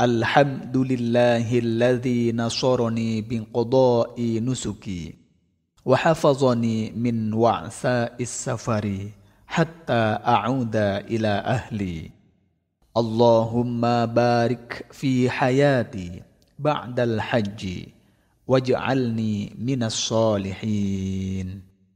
الحمد لله الذي نصرني بقضاء نسكي وحفظني من وعثاء السفر حتى أعود إلى أهلي. اللهم بارك في حياتي بعد الحج واجعلني من الصالحين.